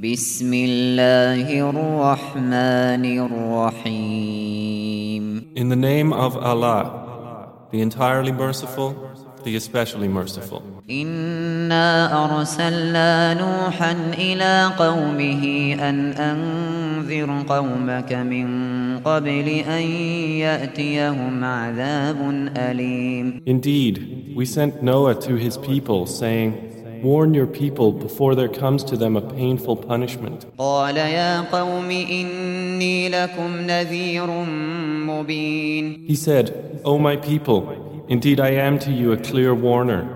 بسم الله الرحمن الرحيم In the name of Allah, the entirely merciful, the especially merciful. إنا أرسلنا نوحا إلى قومه أن أنذر قومك من قبل أن يأتيهم عذاب أليم Indeed, we sent Noah to his people, saying, Warn your people before there comes to them a painful punishment. He said, O my people, indeed I am to you a clear warner.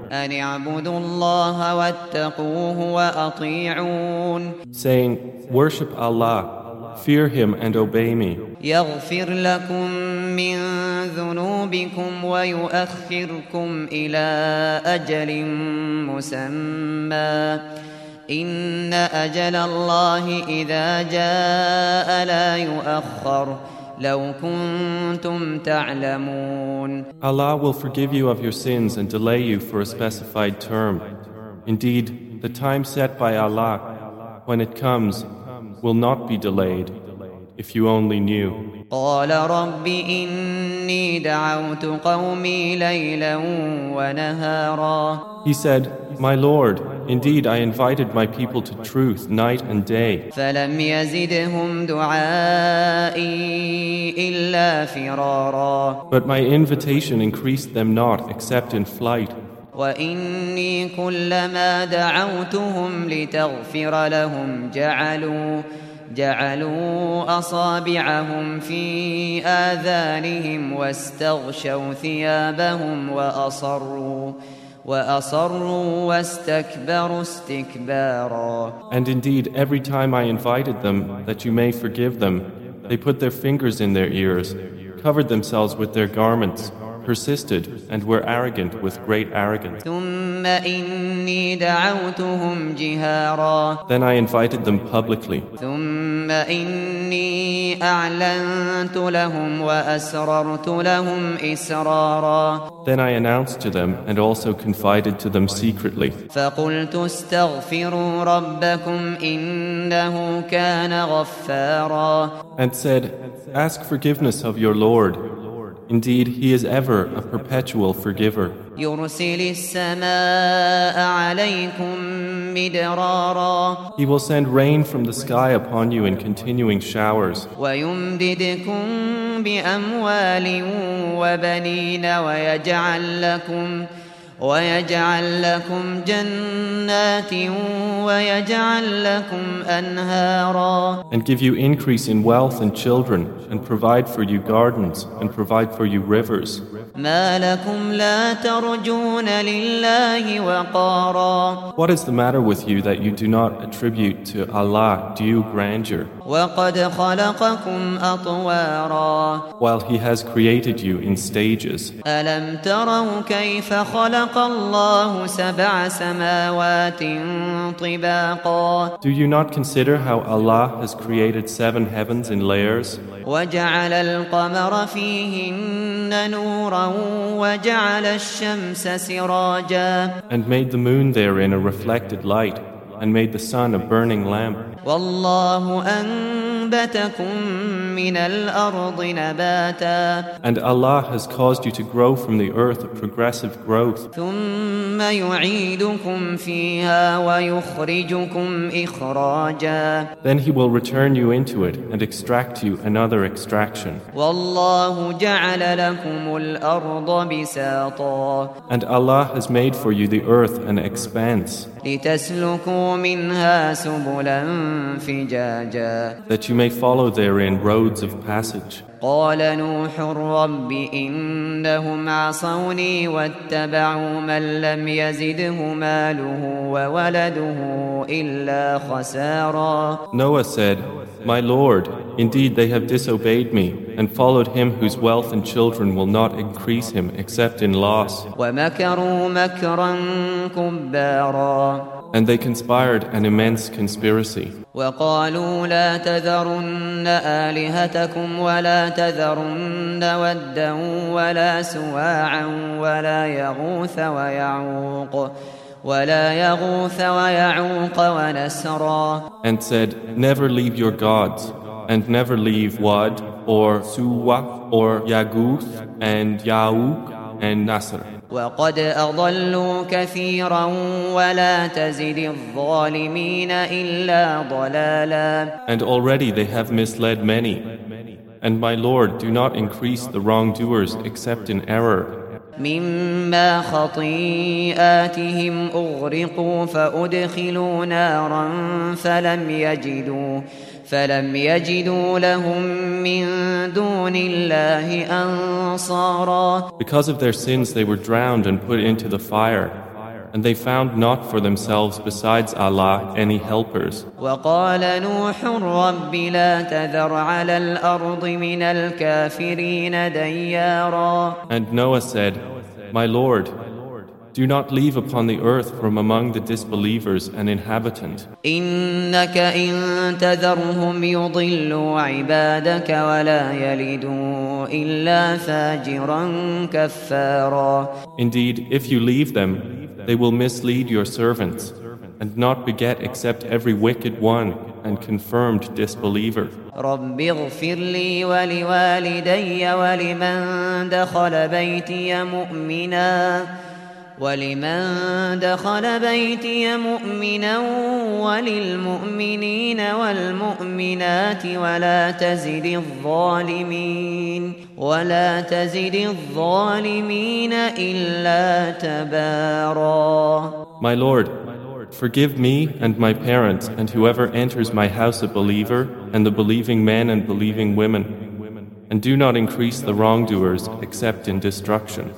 Saying, Worship Allah, fear Him and obey me. يغفر لكم من ذنوبكم ويؤخركم إلى أجل مسمى إن أجل الله إذا جاء لا يؤخر لو كنتم تعلمون Allah will forgive you of your sins and delay you for a specified term. Indeed, the time set by Allah, when it comes, will not be delayed, if you only knew. قال رب إني دعوت قومي ليلا ونهارا He said, My Lord, indeed I invited my people to truth night and day, فلم يزدهم دعائي إلا فرارا but my invitation increased them not except in flight. وإني كلما دعوتهم لتغفر لهم جعلوا جعلوا أصابعهم في آذانهم واستغشوا ثيابهم وأصروا وأصروا واستكبروا استكبارا And indeed, every time I invited them that you may forgive them, they put their fingers in their ears, covered themselves with their garments, persisted and were arrogant with great arrogance. Then I invited them publicly. Then I announced to them and also confided to them secretly. And said, Ask forgiveness of your Lord. Indeed, He is ever a perpetual forgiver. يرسل السماء عليكم مدرارا He will send rain from the sky upon you in continuing showers, ويمددكم بأموال وبنين ويجعل لكم ويجعل لكم جنات ويجعل لكم أنهارا and give you increase in wealth and children, and provide for you gardens, and provide for you rivers. ما لكم لا ترجون لله وقارا What is the matter with you that you do not attribute to Allah due grandeur, وقد خلقكم أطوارا while He has created you in stages? ألم تروا كيف خلق الله سبع سماوات طباقا Do you not consider how Allah has created seven heavens in layers? وجعل القمر فيهن نورا وجعل الشمس سراجا and made the moon therein a reflected light, and made the sun a burning lamp. Wallahu and Allah has caused you to grow from the earth a progressive growth. Then He will return you into it and extract you another extraction. And Allah has made for you the earth an expanse. That you may follow therein roads of passage. قال نوح رب إنهم عصوني واتبعوا من لم يزده ماله وولده إلا خسارا Noah said, My Lord, indeed they have disobeyed me, and followed him whose wealth and children will not increase him except in loss. ومكروا مكرا كبارا And they conspired an immense conspiracy. وقالوا لا تذرن آلهتكم ولا تذرن ودا ولا سواعا ولا يغوث ويعوق ولا يغوث ويعوق ونسرا and said, Never leave your gods, and never leave Wad, or Suwa, or Yaguth, and Ya'uq, and Nasr. وقد أضلوا كثيرا ولا تزد الظالمين إلا ضلالا And already they have misled many. And my Lord, do not increase the wrongdoers except in error. مما خطيئاتهم أغرقوا فأدخلوا نارا فلم يجدوا فلم يجدوا لهم من دون الله أنصارا Because of their sins they were drowned and put into the fire and they found not for themselves besides Allah any helpers. وقال نوح رب لا تذر على الأرض من الكافرين ديارا And Noah said, My Lord, do not leave upon the earth from among the disbelievers an inhabitant. إنك إن تذرهم يضلوا عبادك ولا يلدوا إلا فاجرا كفارا Indeed, if you leave them, they will mislead your servants and not beget except every wicked one and confirmed disbeliever. رب اغفر لي ولوالدي ولمن دخل بيتي مؤمنا ولمن دخل بيتي مؤمنا وللمؤمنين والمؤمنات ولا تزد الظالمين ولا تزد الظالمين إلا تبارا My Lord, forgive me and my parents and whoever enters my house a believer and the believing men and believing women. And do not increase the wrongdoers except in destruction.